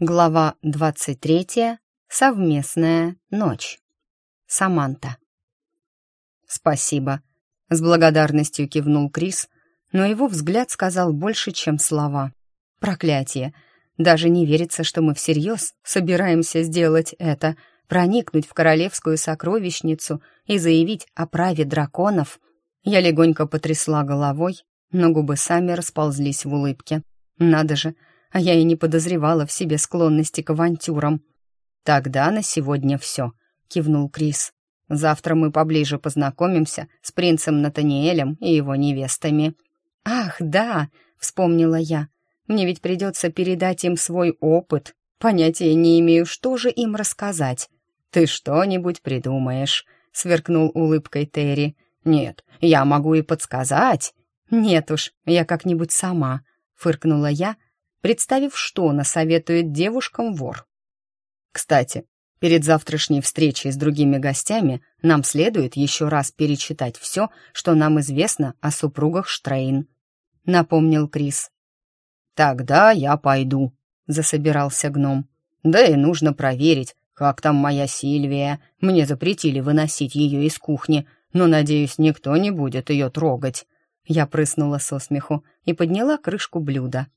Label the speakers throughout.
Speaker 1: Глава 23. Совместная ночь. Саманта. «Спасибо», — с благодарностью кивнул Крис, но его взгляд сказал больше, чем слова. «Проклятие! Даже не верится, что мы всерьез собираемся сделать это, проникнуть в королевскую сокровищницу и заявить о праве драконов». Я легонько потрясла головой, но губы сами расползлись в улыбке. «Надо же!» а я и не подозревала в себе склонности к авантюрам. «Тогда на сегодня все», — кивнул Крис. «Завтра мы поближе познакомимся с принцем Натаниэлем и его невестами». «Ах, да!» — вспомнила я. «Мне ведь придется передать им свой опыт. Понятия не имею, что же им рассказать». «Ты что-нибудь придумаешь», — сверкнул улыбкой Терри. «Нет, я могу и подсказать». «Нет уж, я как-нибудь сама», — фыркнула я, — представив, что насоветует девушкам вор. Кстати, перед завтрашней встречей с другими гостями нам следует еще раз перечитать все, что нам известно о супругах Штрейн, — напомнил Крис. «Тогда я пойду», — засобирался гном. «Да и нужно проверить, как там моя Сильвия. Мне запретили выносить ее из кухни, но, надеюсь, никто не будет ее трогать». Я прыснула со смеху и подняла крышку блюда.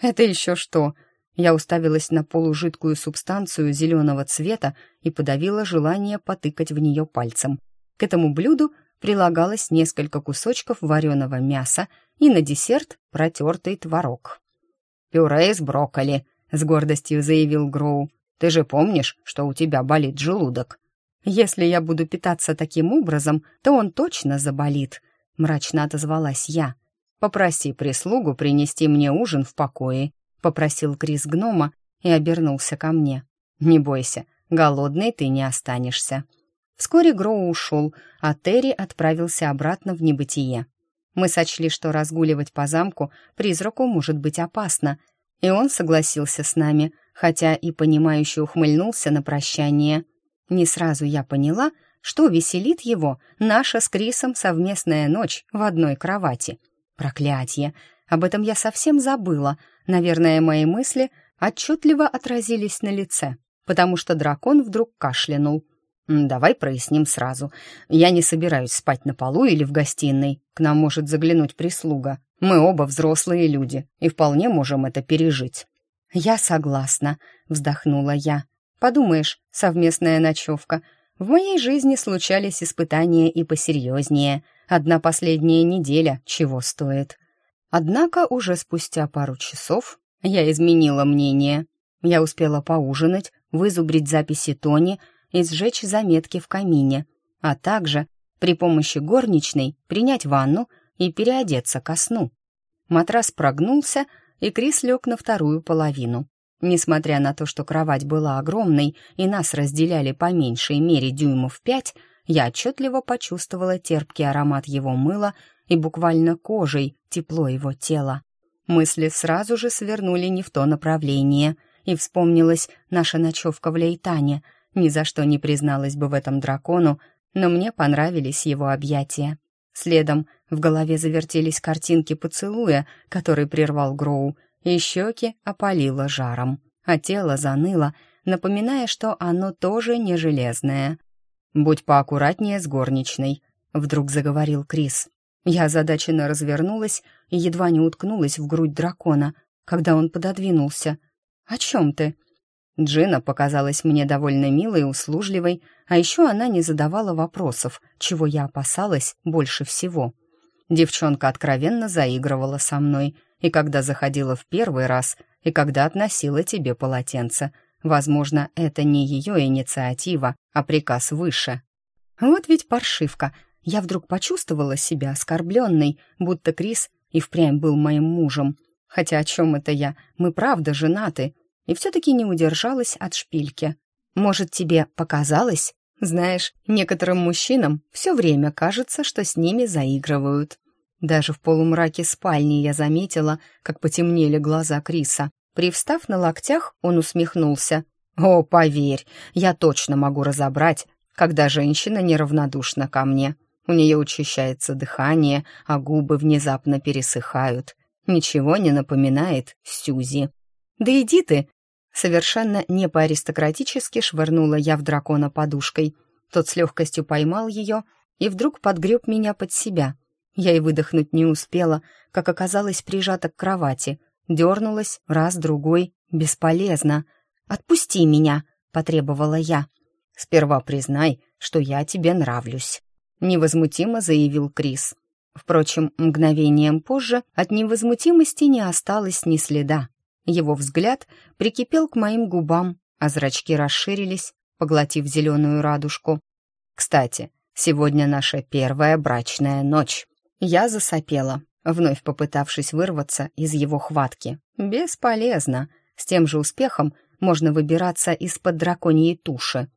Speaker 1: «Это еще что?» Я уставилась на полужидкую субстанцию зеленого цвета и подавила желание потыкать в нее пальцем. К этому блюду прилагалось несколько кусочков вареного мяса и на десерт протертый творог. «Пюре из брокколи», — с гордостью заявил Гроу. «Ты же помнишь, что у тебя болит желудок?» «Если я буду питаться таким образом, то он точно заболит», — мрачно отозвалась я. «Я...» «Попроси прислугу принести мне ужин в покое», — попросил Крис гнома и обернулся ко мне. «Не бойся, голодный ты не останешься». Вскоре Гроу ушел, а Терри отправился обратно в небытие. Мы сочли, что разгуливать по замку призраку может быть опасно, и он согласился с нами, хотя и понимающе ухмыльнулся на прощание. Не сразу я поняла, что веселит его наша с Крисом совместная ночь в одной кровати — Проклятье! Об этом я совсем забыла. Наверное, мои мысли отчетливо отразились на лице, потому что дракон вдруг кашлянул. «Давай проясним сразу. Я не собираюсь спать на полу или в гостиной. К нам может заглянуть прислуга. Мы оба взрослые люди и вполне можем это пережить». «Я согласна», — вздохнула я. «Подумаешь, совместная ночевка. В моей жизни случались испытания и посерьезнее». Одна последняя неделя чего стоит. Однако уже спустя пару часов я изменила мнение. Я успела поужинать, вызубрить записи Тони и сжечь заметки в камине, а также при помощи горничной принять ванну и переодеться ко сну. Матрас прогнулся, и Крис лег на вторую половину. Несмотря на то, что кровать была огромной и нас разделяли по меньшей мере дюймов пять, я отчетливо почувствовала терпкий аромат его мыла и буквально кожей тепло его тела. Мысли сразу же свернули не в то направление, и вспомнилась наша ночевка в Лейтане. Ни за что не призналась бы в этом дракону, но мне понравились его объятия. Следом в голове завертелись картинки поцелуя, который прервал Гроу, и щеки опалило жаром, а тело заныло, напоминая, что оно тоже не железное. «Будь поаккуратнее с горничной», — вдруг заговорил Крис. Я озадаченно развернулась и едва не уткнулась в грудь дракона, когда он пододвинулся. «О чем ты?» Джина показалась мне довольно милой и услужливой, а еще она не задавала вопросов, чего я опасалась больше всего. Девчонка откровенно заигрывала со мной, и когда заходила в первый раз, и когда относила тебе полотенце — Возможно, это не ее инициатива, а приказ выше. Вот ведь паршивка. Я вдруг почувствовала себя оскорбленной, будто Крис и впрямь был моим мужем. Хотя о чем это я? Мы правда женаты. И все-таки не удержалась от шпильки. Может, тебе показалось? Знаешь, некоторым мужчинам все время кажется, что с ними заигрывают. Даже в полумраке спальни я заметила, как потемнели глаза Криса. Привстав на локтях, он усмехнулся. «О, поверь, я точно могу разобрать, когда женщина неравнодушна ко мне. У нее учащается дыхание, а губы внезапно пересыхают. Ничего не напоминает Сюзи». «Да иди ты!» Совершенно не по-аристократически швырнула я в дракона подушкой. Тот с легкостью поймал ее и вдруг подгреб меня под себя. Я и выдохнуть не успела, как оказалась прижата к кровати — Дернулась, раз, другой, бесполезно. «Отпусти меня!» — потребовала я. «Сперва признай, что я тебе нравлюсь», — невозмутимо заявил Крис. Впрочем, мгновением позже от невозмутимости не осталось ни следа. Его взгляд прикипел к моим губам, а зрачки расширились, поглотив зеленую радужку. «Кстати, сегодня наша первая брачная ночь». Я засопела. Вновь попытавшись вырваться из его хватки. Бесполезно. С тем же успехом можно выбираться из-под драконьей туши.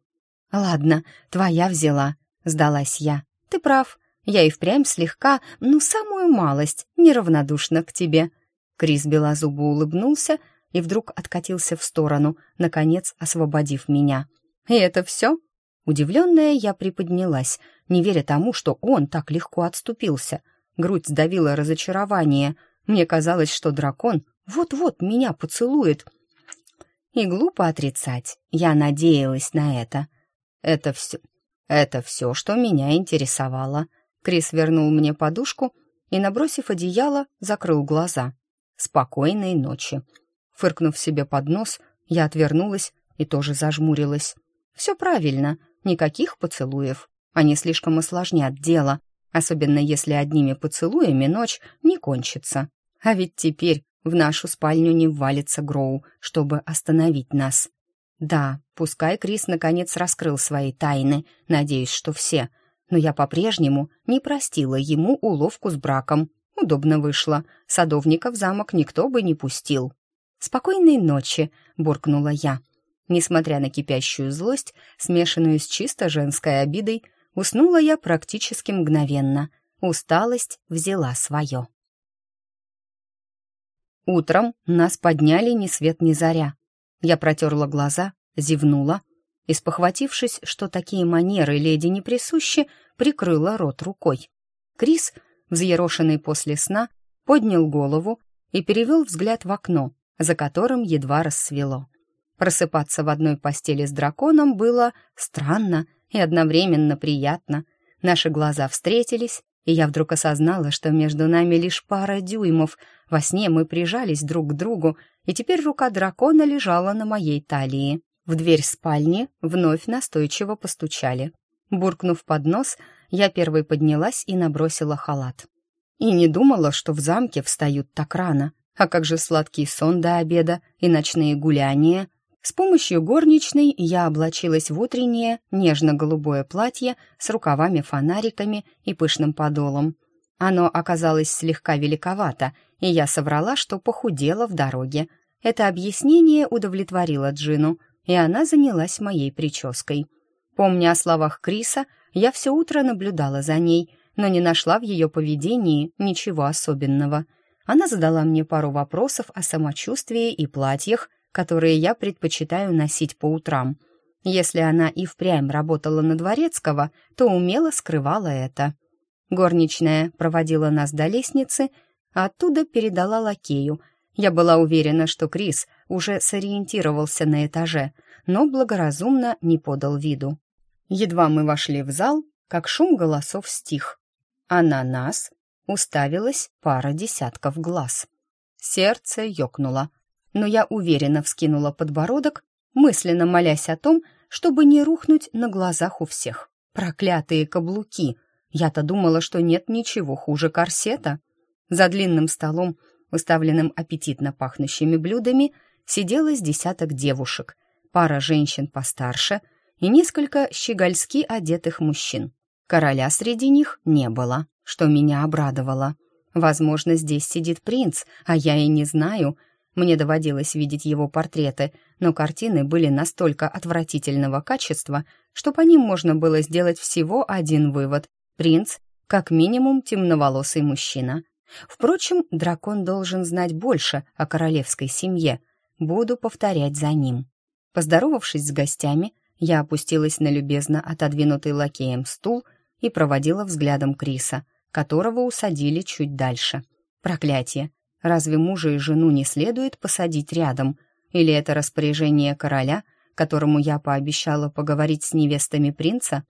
Speaker 1: «Ладно, твоя взяла», — сдалась я. «Ты прав. Я и впрямь слегка, ну, самую малость, неравнодушна к тебе». Крис белозубо улыбнулся и вдруг откатился в сторону, наконец освободив меня. «И это все?» Удивленная я приподнялась, не веря тому, что он так легко отступился грудь сдавила разочарование. Мне казалось, что дракон вот-вот меня поцелует. И глупо отрицать. Я надеялась на это. Это все... Это все, что меня интересовало. Крис вернул мне подушку и, набросив одеяло, закрыл глаза. «Спокойной ночи». Фыркнув себе под нос, я отвернулась и тоже зажмурилась. «Все правильно, никаких поцелуев. Они слишком осложнят дело особенно если одними поцелуями ночь не кончится. А ведь теперь в нашу спальню не валится Гроу, чтобы остановить нас. Да, пускай Крис наконец раскрыл свои тайны, надеюсь, что все, но я по-прежнему не простила ему уловку с браком. Удобно вышло, садовника в замок никто бы не пустил. «Спокойной ночи», — буркнула я. Несмотря на кипящую злость, смешанную с чисто женской обидой, Уснула я практически мгновенно. Усталость взяла свое. Утром нас подняли ни свет ни заря. Я протерла глаза, зевнула и, спохватившись, что такие манеры леди не присущи, прикрыла рот рукой. Крис, взъерошенный после сна, поднял голову и перевел взгляд в окно, за которым едва рассвело. Просыпаться в одной постели с драконом было странно, и одновременно приятно. Наши глаза встретились, и я вдруг осознала, что между нами лишь пара дюймов. Во сне мы прижались друг к другу, и теперь рука дракона лежала на моей талии. В дверь спальни вновь настойчиво постучали. Буркнув под нос, я первой поднялась и набросила халат. И не думала, что в замке встают так рано. А как же сладкий сон до обеда и ночные гуляния — с помощью горничной я облачилась в утреннее нежно-голубое платье с рукавами-фонариками и пышным подолом. Оно оказалось слегка великовато, и я соврала, что похудела в дороге. Это объяснение удовлетворило Джину, и она занялась моей прической. Помня о словах Криса, я все утро наблюдала за ней, но не нашла в ее поведении ничего особенного. Она задала мне пару вопросов о самочувствии и платьях — которые я предпочитаю носить по утрам. Если она и впрямь работала на Дворецкого, то умело скрывала это. Горничная проводила нас до лестницы, а оттуда передала лакею. Я была уверена, что Крис уже сориентировался на этаже, но благоразумно не подал виду. Едва мы вошли в зал, как шум голосов стих. А на нас уставилась пара десятков глаз. Сердце ёкнуло — но я уверенно вскинула подбородок, мысленно молясь о том, чтобы не рухнуть на глазах у всех. Проклятые каблуки! Я-то думала, что нет ничего хуже корсета. За длинным столом, уставленным аппетитно пахнущими блюдами, сидело с десяток девушек, пара женщин постарше и несколько щегольски одетых мужчин. Короля среди них не было, что меня обрадовало. Возможно, здесь сидит принц, а я и не знаю — мне доводилось видеть его портреты, но картины были настолько отвратительного качества, что по ним можно было сделать всего один вывод. Принц, как минимум, темноволосый мужчина. Впрочем, дракон должен знать больше о королевской семье. Буду повторять за ним. Поздоровавшись с гостями, я опустилась на любезно отодвинутый лакеем стул и проводила взглядом Криса, которого усадили чуть дальше. Проклятие! Разве мужа и жену не следует посадить рядом? Или это распоряжение короля, которому я пообещала поговорить с невестами принца?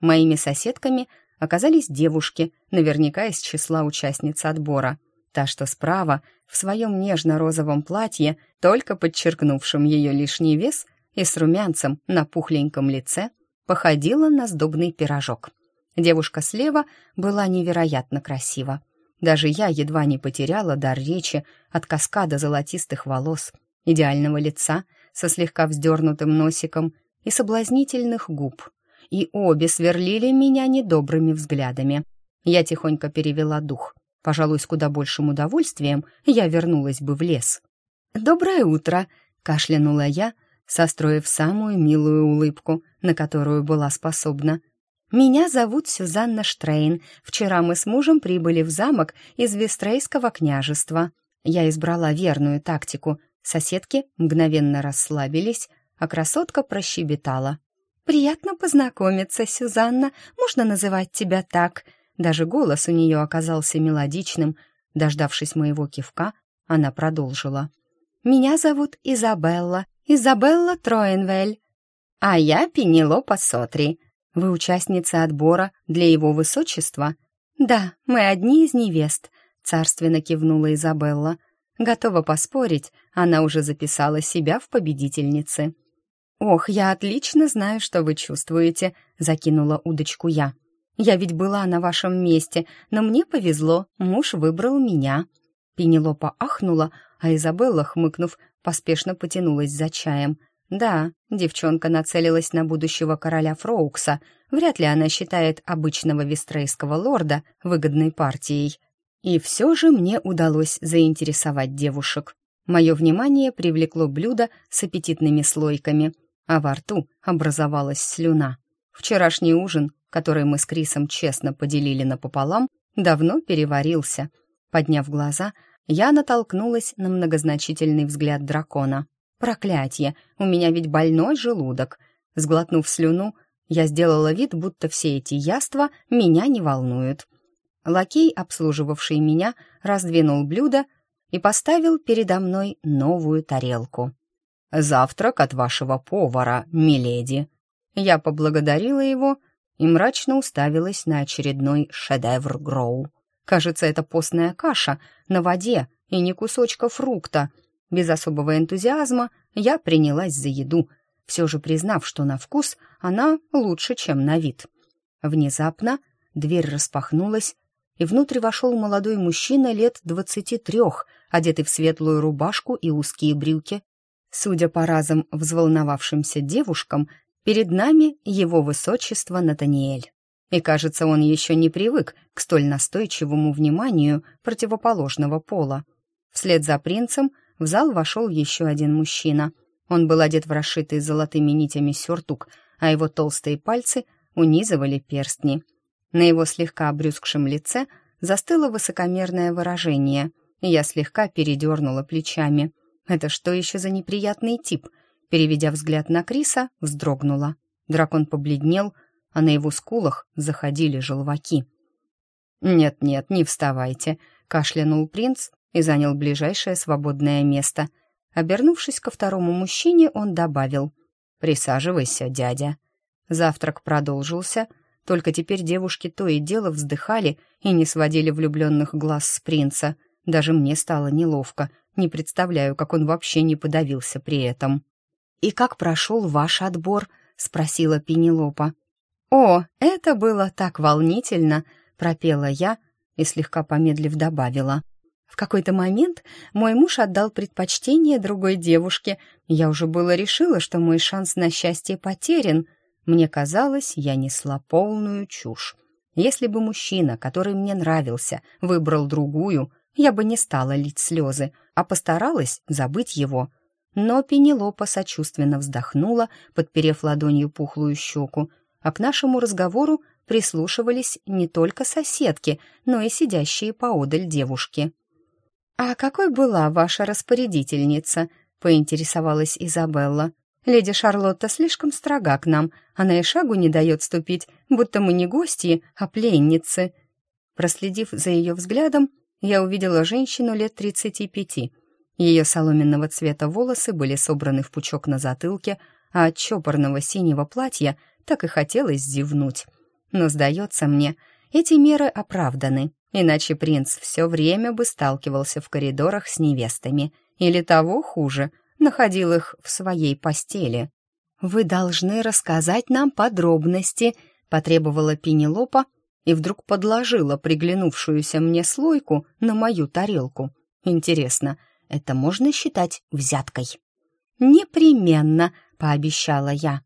Speaker 1: Моими соседками оказались девушки, наверняка из числа участниц отбора. Та, что справа, в своем нежно-розовом платье, только подчеркнувшем ее лишний вес и с румянцем на пухленьком лице, походила на сдобный пирожок. Девушка слева была невероятно красива. Даже я едва не потеряла дар речи от каскада золотистых волос, идеального лица со слегка вздернутым носиком и соблазнительных губ. И обе сверлили меня недобрыми взглядами. Я тихонько перевела дух. Пожалуй, с куда большим удовольствием я вернулась бы в лес. «Доброе утро!» — кашлянула я, состроив самую милую улыбку, на которую была способна — «Меня зовут Сюзанна Штрейн. Вчера мы с мужем прибыли в замок из Вестрейского княжества. Я избрала верную тактику. Соседки мгновенно расслабились, а красотка прощебетала. «Приятно познакомиться, Сюзанна. Можно называть тебя так?» Даже голос у нее оказался мелодичным. Дождавшись моего кивка, она продолжила. «Меня зовут Изабелла. Изабелла Троенвель». «А я Пенелопа Сотри», вы участница отбора для его высочества? Да, мы одни из невест, царственно кивнула Изабелла. Готова поспорить, она уже записала себя в победительницы. «Ох, я отлично знаю, что вы чувствуете», — закинула удочку я. «Я ведь была на вашем месте, но мне повезло, муж выбрал меня». Пенелопа ахнула, а Изабелла, хмыкнув, поспешно потянулась за чаем. Да, девчонка нацелилась на будущего короля Фроукса. Вряд ли она считает обычного вестрейского лорда выгодной партией. И все же мне удалось заинтересовать девушек. Мое внимание привлекло блюдо с аппетитными слойками, а во рту образовалась слюна. Вчерашний ужин, который мы с Крисом честно поделили напополам, давно переварился. Подняв глаза, я натолкнулась на многозначительный взгляд дракона — Проклятье, у меня ведь больной желудок. Сглотнув слюну, я сделала вид, будто все эти яства меня не волнуют. Лакей, обслуживавший меня, раздвинул блюдо и поставил передо мной новую тарелку. «Завтрак от вашего повара, миледи!» Я поблагодарила его и мрачно уставилась на очередной шедевр Гроу. Кажется, это постная каша на воде и не кусочка фрукта — без особого энтузиазма я принялась за еду, все же признав, что на вкус она лучше, чем на вид. Внезапно дверь распахнулась, и внутрь вошел молодой мужчина лет двадцати трех, одетый в светлую рубашку и узкие брюки. Судя по разом взволновавшимся девушкам, перед нами его высочество Натаниэль. И, кажется, он еще не привык к столь настойчивому вниманию противоположного пола. Вслед за принцем — в зал вошел еще один мужчина. Он был одет в расшитый золотыми нитями сюртук, а его толстые пальцы унизывали перстни. На его слегка обрюзгшем лице застыло высокомерное выражение, и я слегка передернула плечами. «Это что еще за неприятный тип?» Переведя взгляд на Криса, вздрогнула. Дракон побледнел, а на его скулах заходили желваки. «Нет-нет, не вставайте», — кашлянул принц, и занял ближайшее свободное место. Обернувшись ко второму мужчине, он добавил «Присаживайся, дядя». Завтрак продолжился, только теперь девушки то и дело вздыхали и не сводили влюбленных глаз с принца. Даже мне стало неловко, не представляю, как он вообще не подавился при этом. «И как прошел ваш отбор?» — спросила Пенелопа. «О, это было так волнительно!» — пропела я и слегка помедлив добавила. В какой-то момент мой муж отдал предпочтение другой девушке. Я уже было решила, что мой шанс на счастье потерян. Мне казалось, я несла полную чушь. Если бы мужчина, который мне нравился, выбрал другую, я бы не стала лить слезы, а постаралась забыть его. Но Пенелопа сочувственно вздохнула, подперев ладонью пухлую щеку, а к нашему разговору прислушивались не только соседки, но и сидящие поодаль девушки. «А какой была ваша распорядительница?» — поинтересовалась Изабелла. «Леди Шарлотта слишком строга к нам, она и шагу не дает ступить, будто мы не гости, а пленницы». Проследив за ее взглядом, я увидела женщину лет тридцати пяти. Ее соломенного цвета волосы были собраны в пучок на затылке, а от чопорного синего платья так и хотелось зевнуть. Но, сдается мне, эти меры оправданы иначе принц все время бы сталкивался в коридорах с невестами, или того хуже, находил их в своей постели. «Вы должны рассказать нам подробности», — потребовала Пенелопа и вдруг подложила приглянувшуюся мне слойку на мою тарелку. «Интересно, это можно считать взяткой?» «Непременно», — пообещала я.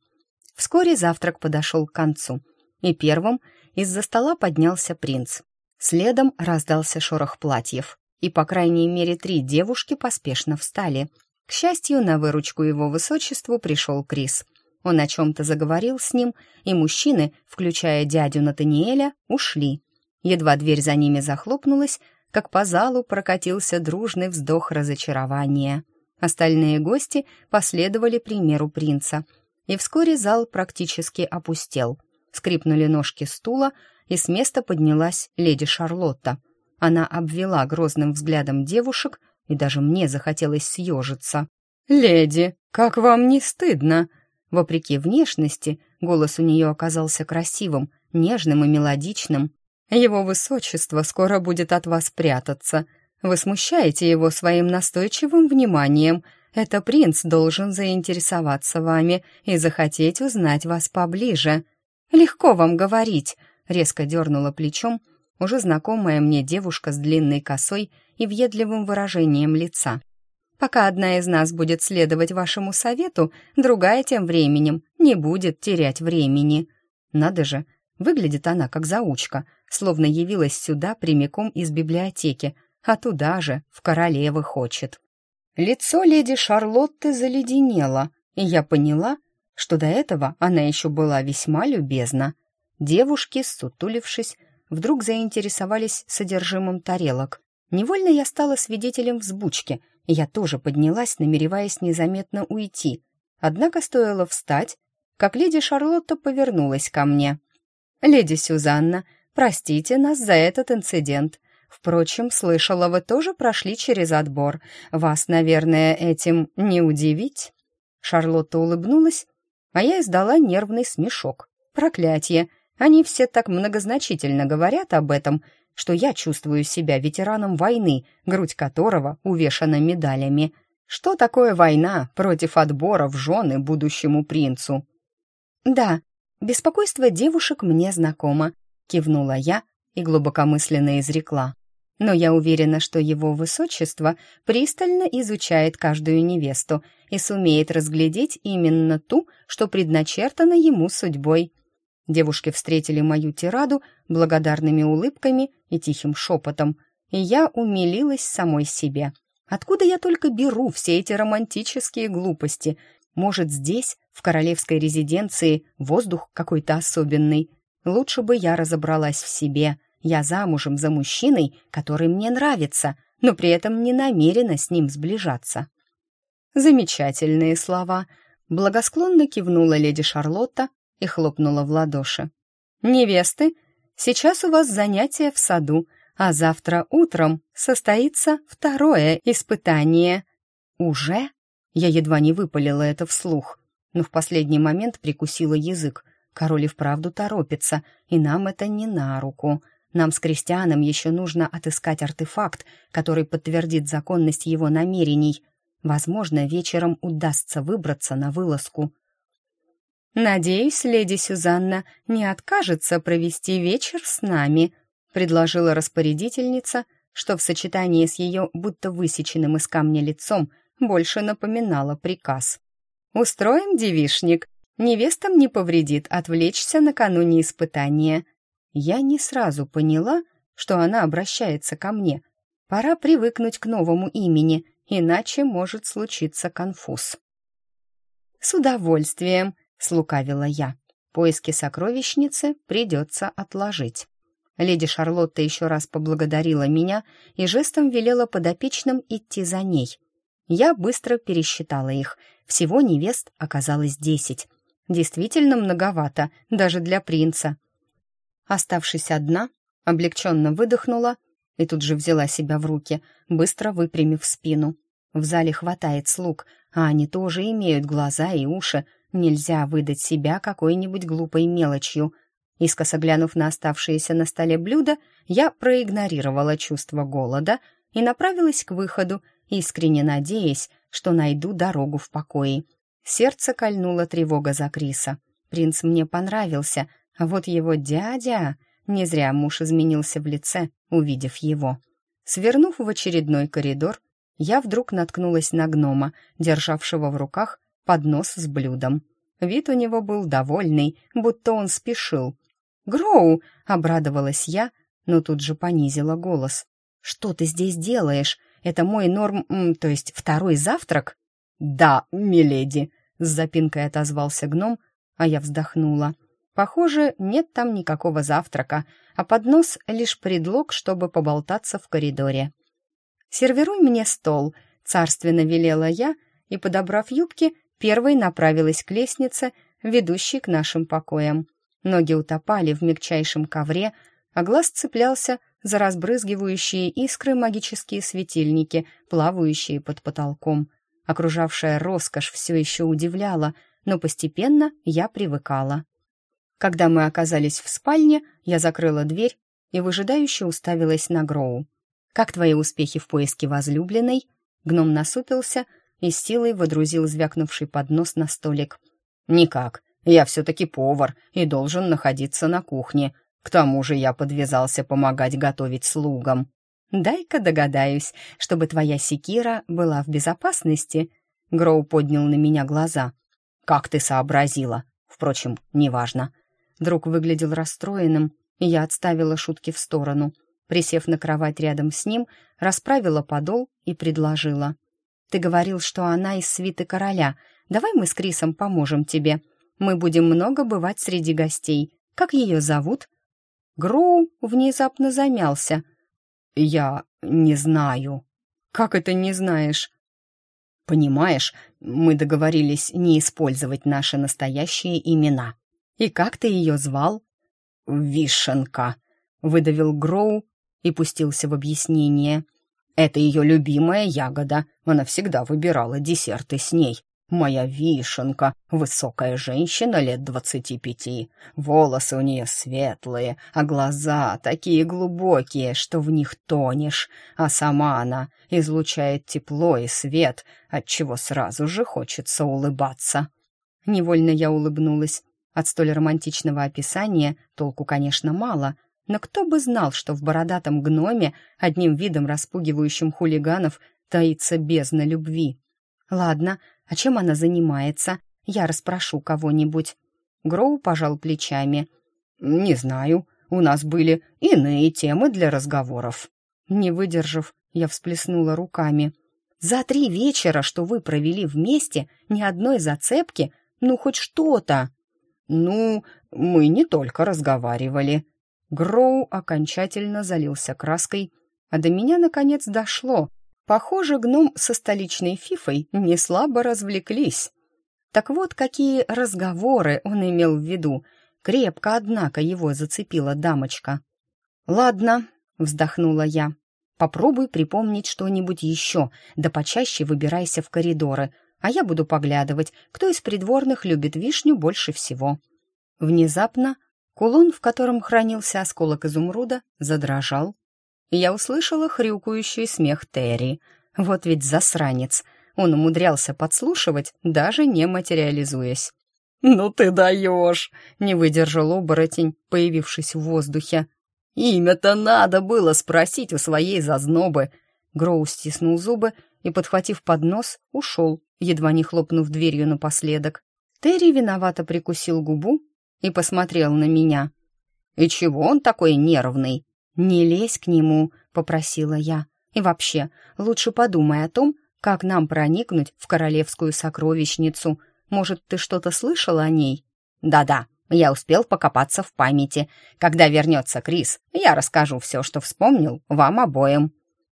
Speaker 1: Вскоре завтрак подошел к концу, и первым из-за стола поднялся принц. Следом раздался шорох платьев, и, по крайней мере, три девушки поспешно встали. К счастью, на выручку его высочеству пришел Крис. Он о чем-то заговорил с ним, и мужчины, включая дядю Натаниэля, ушли. Едва дверь за ними захлопнулась, как по залу прокатился дружный вздох разочарования. Остальные гости последовали примеру принца, и вскоре зал практически опустел. Скрипнули ножки стула, и с места поднялась леди Шарлотта. Она обвела грозным взглядом девушек, и даже мне захотелось съежиться. «Леди, как вам не стыдно?» Вопреки внешности, голос у нее оказался красивым, нежным и мелодичным. «Его высочество скоро будет от вас прятаться. Вы смущаете его своим настойчивым вниманием. Это принц должен заинтересоваться вами и захотеть узнать вас поближе. Легко вам говорить», Резко дернула плечом уже знакомая мне девушка с длинной косой и въедливым выражением лица. «Пока одна из нас будет следовать вашему совету, другая тем временем не будет терять времени». Надо же, выглядит она как заучка, словно явилась сюда прямиком из библиотеки, а туда же, в королевы хочет. Лицо леди Шарлотты заледенело, и я поняла, что до этого она еще была весьма любезна. Девушки, сутулившись, вдруг заинтересовались содержимым тарелок. Невольно я стала свидетелем взбучки. Я тоже поднялась, намереваясь незаметно уйти. Однако стоило встать, как леди Шарлотта повернулась ко мне. «Леди Сюзанна, простите нас за этот инцидент. Впрочем, слышала, вы тоже прошли через отбор. Вас, наверное, этим не удивить?» Шарлотта улыбнулась, а я издала нервный смешок. «Проклятье! Они все так многозначительно говорят об этом, что я чувствую себя ветераном войны, грудь которого увешана медалями. Что такое война против отбора в жены будущему принцу? «Да, беспокойство девушек мне знакомо», — кивнула я и глубокомысленно изрекла. «Но я уверена, что его высочество пристально изучает каждую невесту и сумеет разглядеть именно ту, что предначертана ему судьбой». Девушки встретили мою тираду благодарными улыбками и тихим шепотом, и я умилилась самой себе. Откуда я только беру все эти романтические глупости? Может, здесь, в королевской резиденции, воздух какой-то особенный? Лучше бы я разобралась в себе. Я замужем за мужчиной, который мне нравится, но при этом не намерена с ним сближаться. Замечательные слова. Благосклонно кивнула леди Шарлотта, и хлопнула в ладоши. «Невесты, сейчас у вас занятие в саду, а завтра утром состоится второе испытание». «Уже?» Я едва не выпалила это вслух, но в последний момент прикусила язык. Король и вправду торопится, и нам это не на руку. Нам с крестьяном еще нужно отыскать артефакт, который подтвердит законность его намерений. Возможно, вечером удастся выбраться на вылазку. «Надеюсь, леди Сюзанна не откажется провести вечер с нами», предложила распорядительница, что в сочетании с ее будто высеченным из камня лицом больше напоминало приказ. «Устроим девишник. Невестам не повредит отвлечься накануне испытания». Я не сразу поняла, что она обращается ко мне. Пора привыкнуть к новому имени, иначе может случиться конфуз. «С удовольствием», слукавила я. Поиски сокровищницы придется отложить. Леди Шарлотта еще раз поблагодарила меня и жестом велела подопечным идти за ней. Я быстро пересчитала их. Всего невест оказалось десять. Действительно многовато, даже для принца. Оставшись одна, облегченно выдохнула и тут же взяла себя в руки, быстро выпрямив спину. В зале хватает слуг, а они тоже имеют глаза и уши, Нельзя выдать себя какой-нибудь глупой мелочью. Искоса глянув на оставшееся на столе блюдо, я проигнорировала чувство голода и направилась к выходу, искренне надеясь, что найду дорогу в покое. Сердце кольнула тревога за Криса. Принц мне понравился, а вот его дядя... Не зря муж изменился в лице, увидев его. Свернув в очередной коридор, я вдруг наткнулась на гнома, державшего в руках поднос с блюдом. Вид у него был довольный, будто он спешил. «Гроу!» — обрадовалась я, но тут же понизила голос. «Что ты здесь делаешь? Это мой норм... то есть второй завтрак?» «Да, миледи!» — с запинкой отозвался гном, а я вздохнула. Похоже, нет там никакого завтрака, а поднос — лишь предлог, чтобы поболтаться в коридоре. «Сервируй мне стол», — царственно велела я, и, подобрав юбки, Первой направилась к лестнице, ведущей к нашим покоям. Ноги утопали в мягчайшем ковре, а глаз цеплялся за разбрызгивающие искры магические светильники, плавающие под потолком. Окружавшая роскошь все еще удивляла, но постепенно я привыкала. Когда мы оказались в спальне, я закрыла дверь и выжидающе уставилась на Гроу. «Как твои успехи в поиске возлюбленной?» Гном насупился — и силой выдрузил звякнувший поднос на столик. «Никак. Я все-таки повар и должен находиться на кухне. К тому же я подвязался помогать готовить слугам». «Дай-ка догадаюсь, чтобы твоя секира была в безопасности», — Гроу поднял на меня глаза. «Как ты сообразила? Впрочем, неважно». Друг выглядел расстроенным, и я отставила шутки в сторону. Присев на кровать рядом с ним, расправила подол и предложила. Ты говорил, что она из свиты короля. Давай мы с Крисом поможем тебе. Мы будем много бывать среди гостей. Как ее зовут?» Гроу внезапно замялся. «Я не знаю». «Как это не знаешь?» «Понимаешь, мы договорились не использовать наши настоящие имена. И как ты ее звал?» «Вишенка», — выдавил Гроу и пустился в объяснение. Это ее любимая ягода. Она всегда выбирала десерты с ней. Моя вишенка, высокая женщина лет двадцати пяти. Волосы у нее светлые, а глаза такие глубокие, что в них тонешь. А сама она излучает тепло и свет, от чего сразу же хочется улыбаться. Невольно я улыбнулась. От столь романтичного описания толку, конечно, мало — но кто бы знал, что в бородатом гноме, одним видом распугивающим хулиганов, таится бездна любви. Ладно, а чем она занимается? Я расспрошу кого-нибудь. Гроу пожал плечами. Не знаю, у нас были иные темы для разговоров. Не выдержав, я всплеснула руками. За три вечера, что вы провели вместе, ни одной зацепки, ну хоть что-то. Ну, мы не только разговаривали, Гроу окончательно залился краской, а до меня наконец дошло. Похоже, гном со столичной фифой не слабо развлеклись. Так вот, какие разговоры он имел в виду. Крепко, однако, его зацепила дамочка. «Ладно», — вздохнула я, — «попробуй припомнить что-нибудь еще, да почаще выбирайся в коридоры, а я буду поглядывать, кто из придворных любит вишню больше всего». Внезапно Кулон, в котором хранился осколок изумруда, задрожал. Я услышала хрюкающий смех Терри. Вот ведь засранец. Он умудрялся подслушивать, даже не материализуясь. «Ну ты даешь!» — не выдержал оборотень, появившись в воздухе. «Имя-то надо было спросить у своей зазнобы!» Гроу стиснул зубы и, подхватив поднос, ушел, едва не хлопнув дверью напоследок. Терри виновато прикусил губу и посмотрел на меня. «И чего он такой нервный?» «Не лезь к нему», — попросила я. «И вообще, лучше подумай о том, как нам проникнуть в королевскую сокровищницу. Может, ты что-то слышал о ней?» «Да-да, я успел покопаться в памяти. Когда вернется Крис, я расскажу все, что вспомнил, вам обоим».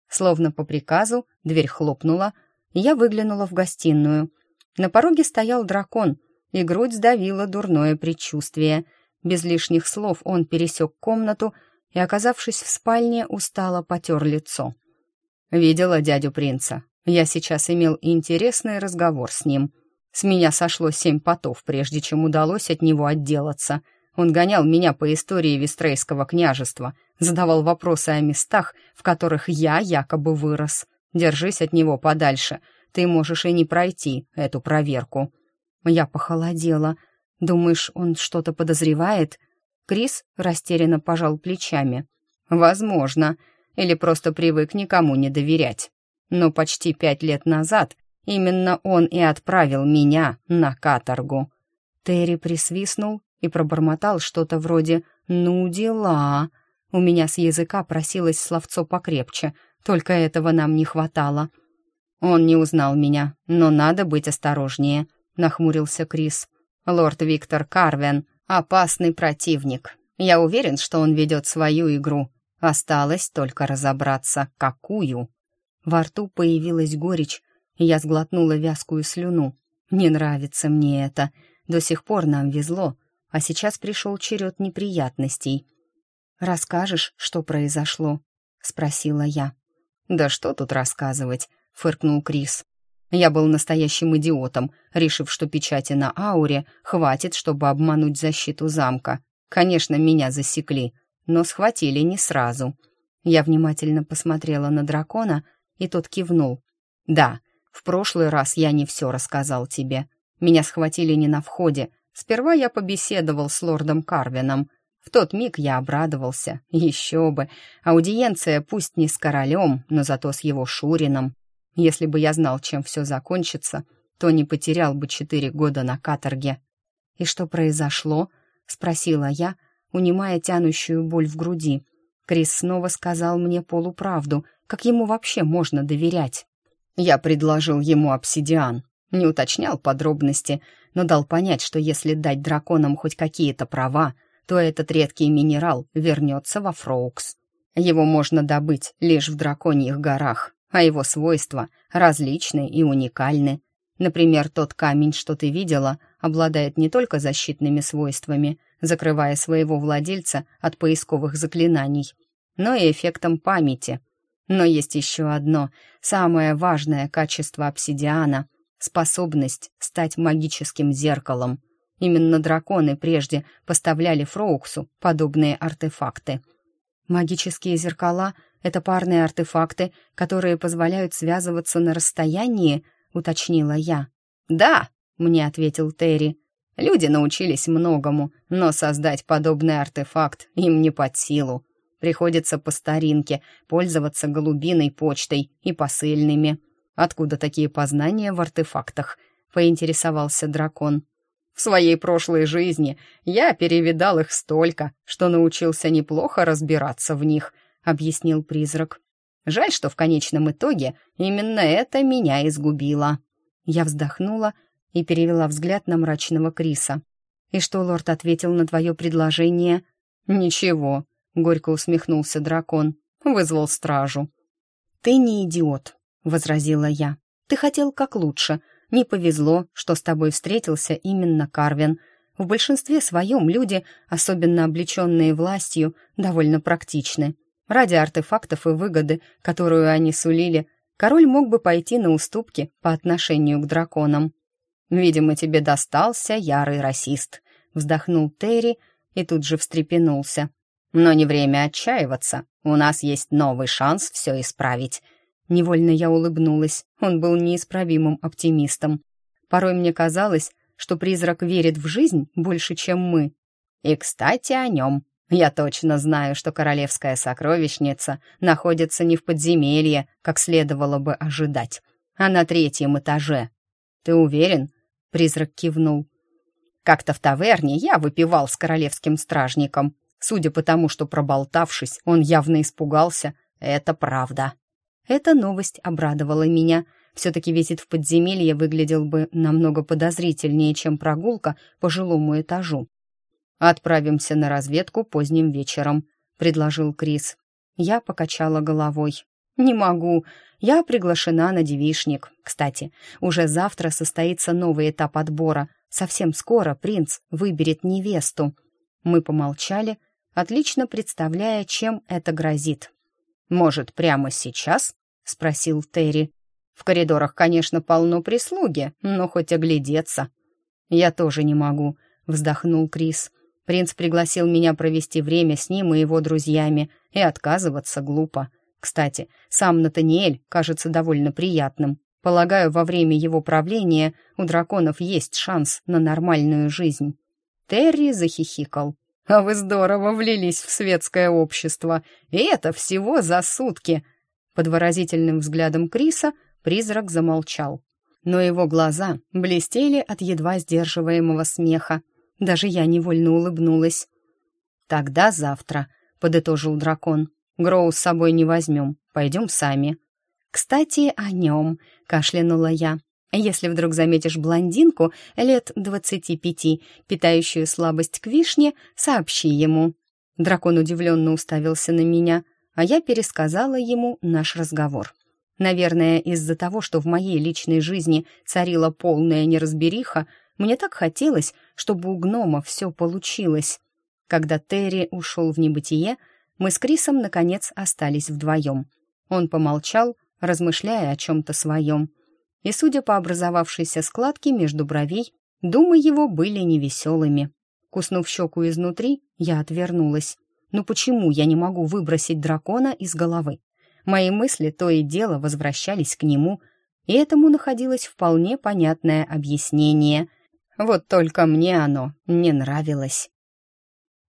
Speaker 1: Словно по приказу, дверь хлопнула, я выглянула в гостиную. На пороге стоял дракон, и грудь сдавило дурное предчувствие. Без лишних слов он пересек комнату и, оказавшись в спальне, устало потер лицо. «Видела дядю принца. Я сейчас имел интересный разговор с ним. С меня сошло семь потов, прежде чем удалось от него отделаться. Он гонял меня по истории Вестрейского княжества, задавал вопросы о местах, в которых я якобы вырос. Держись от него подальше, ты можешь и не пройти эту проверку». Я похолодела. «Думаешь, он что-то подозревает?» Крис растерянно пожал плечами. «Возможно. Или просто привык никому не доверять. Но почти пять лет назад именно он и отправил меня на каторгу». Терри присвистнул и пробормотал что-то вроде «ну дела». У меня с языка просилось словцо покрепче, только этого нам не хватало. Он не узнал меня, но надо быть осторожнее. нахмурился Крис. Лорд Виктор Карвен — опасный противник. Я уверен, что он ведет свою игру. Осталось только разобраться, какую. Во рту появилась горечь, и я сглотнула вязкую слюну. Не нравится мне это. До сих пор нам везло, а сейчас пришел черед неприятностей. «Расскажешь, что произошло?» — спросила я. «Да что тут рассказывать?» — фыркнул Крис. Я был настоящим идиотом, решив, что печати на ауре хватит, чтобы обмануть защиту замка. Конечно, меня засекли, но схватили не сразу. Я внимательно посмотрела на дракона, и тот кивнул. «Да, в прошлый раз я не все рассказал тебе. Меня схватили не на входе. Сперва я побеседовал с лордом Карвином. В тот миг я обрадовался. Еще бы. Аудиенция пусть не с королем, но зато с его шурином. Если бы я знал, чем все закончится, то не потерял бы четыре года на каторге. «И что произошло?» — спросила я, унимая тянущую боль в груди. Крис снова сказал мне полуправду. Как ему вообще можно доверять? Я предложил ему обсидиан. Не уточнял подробности, но дал понять, что если дать драконам хоть какие-то права, то этот редкий минерал вернется во Фроукс. Его можно добыть лишь в драконьих горах а его свойства различны и уникальны. Например, тот камень, что ты видела, обладает не только защитными свойствами, закрывая своего владельца от поисковых заклинаний, но и эффектом памяти. Но есть еще одно, самое важное качество обсидиана — способность стать магическим зеркалом. Именно драконы прежде поставляли Фроуксу подобные артефакты. Магические зеркала «Это парные артефакты, которые позволяют связываться на расстоянии», — уточнила я. «Да», — мне ответил Терри. «Люди научились многому, но создать подобный артефакт им не под силу. Приходится по старинке пользоваться голубиной почтой и посыльными. Откуда такие познания в артефактах?» — поинтересовался дракон. В своей прошлой жизни я перевидал их столько, что научился неплохо разбираться в них, объяснил призрак. Жаль, что в конечном итоге именно это меня изгубило. Я вздохнула и перевела взгляд на мрачного Криса. И что лорд ответил на твое предложение? Ничего, горько усмехнулся дракон. Вызвал стражу. Ты не идиот, возразила я. Ты хотел как лучше. Не повезло, что с тобой встретился именно Карвин. В большинстве своем люди, особенно облеченные властью, довольно практичны. Ради артефактов и выгоды, которую они сулили, король мог бы пойти на уступки по отношению к драконам. «Видимо, тебе достался ярый расист», — вздохнул Терри и тут же встрепенулся. «Но не время отчаиваться. У нас есть новый шанс все исправить». Невольно я улыбнулась. Он был неисправимым оптимистом. Порой мне казалось, что призрак верит в жизнь больше, чем мы. «И, кстати, о нем», я точно знаю, что королевская сокровищница находится не в подземелье, как следовало бы ожидать, а на третьем этаже. Ты уверен? Призрак кивнул. Как-то в таверне я выпивал с королевским стражником. Судя по тому, что проболтавшись, он явно испугался, это правда. Эта новость обрадовала меня. Все-таки визит в подземелье выглядел бы намного подозрительнее, чем прогулка по жилому этажу. «Отправимся на разведку поздним вечером», — предложил Крис. Я покачала головой. «Не могу. Я приглашена на девишник. Кстати, уже завтра состоится новый этап отбора. Совсем скоро принц выберет невесту». Мы помолчали, отлично представляя, чем это грозит. «Может, прямо сейчас?» — спросил Терри. «В коридорах, конечно, полно прислуги, но хоть оглядеться». «Я тоже не могу», — вздохнул Крис. «Крис». Принц пригласил меня провести время с ним и его друзьями, и отказываться глупо. Кстати, сам Натаниэль кажется довольно приятным. Полагаю, во время его правления у драконов есть шанс на нормальную жизнь. Терри захихикал. «А вы здорово влились в светское общество, и это всего за сутки!» Под выразительным взглядом Криса призрак замолчал. Но его глаза блестели от едва сдерживаемого смеха, даже я невольно улыбнулась. «Тогда завтра», — подытожил дракон. «Гроу с собой не возьмем. Пойдем сами». «Кстати, о нем», — кашлянула я. «Если вдруг заметишь блондинку лет двадцати пяти, питающую слабость к вишне, сообщи ему». Дракон удивленно уставился на меня, а я пересказала ему наш разговор. Наверное, из-за того, что в моей личной жизни царила полная неразбериха, мне так хотелось, чтобы у гнома все получилось. Когда Терри ушел в небытие, мы с Крисом, наконец, остались вдвоем. Он помолчал, размышляя о чем-то своем. И, судя по образовавшейся складке между бровей, думы его были невеселыми. Куснув щеку изнутри, я отвернулась. «Ну почему я не могу выбросить дракона из головы?» Мои мысли то и дело возвращались к нему, и этому находилось вполне понятное объяснение — вот только мне оно не нравилось.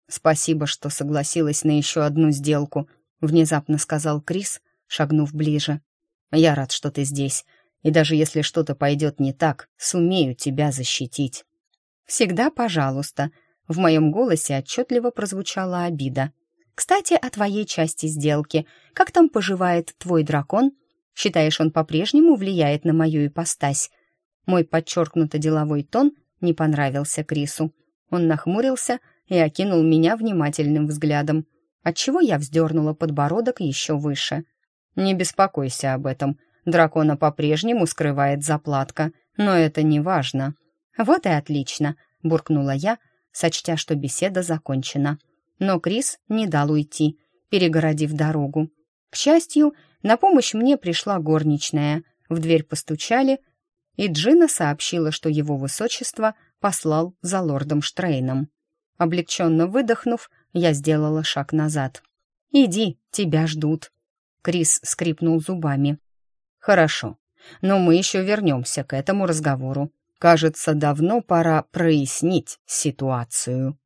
Speaker 1: «Спасибо, что согласилась на еще одну сделку», — внезапно сказал Крис, шагнув ближе. «Я рад, что ты здесь, и даже если что-то пойдет не так, сумею тебя защитить». «Всегда пожалуйста», — в моем голосе отчетливо прозвучала обида. «Кстати, о твоей части сделки. Как там поживает твой дракон? Считаешь, он по-прежнему влияет на мою ипостась?» Мой подчеркнуто деловой тон — не понравился Крису. Он нахмурился и окинул меня внимательным взглядом, отчего я вздернула подбородок еще выше. «Не беспокойся об этом. Дракона по-прежнему скрывает заплатка, но это не важно». «Вот и отлично», — буркнула я, сочтя, что беседа закончена. Но Крис не дал уйти, перегородив дорогу. К счастью, на помощь мне пришла горничная. В дверь постучали — и Джина сообщила, что его высочество послал за лордом Штрейном. Облегченно выдохнув, я сделала шаг назад. «Иди, тебя ждут», — Крис скрипнул зубами. «Хорошо, но мы еще вернемся к этому разговору. Кажется, давно пора прояснить ситуацию».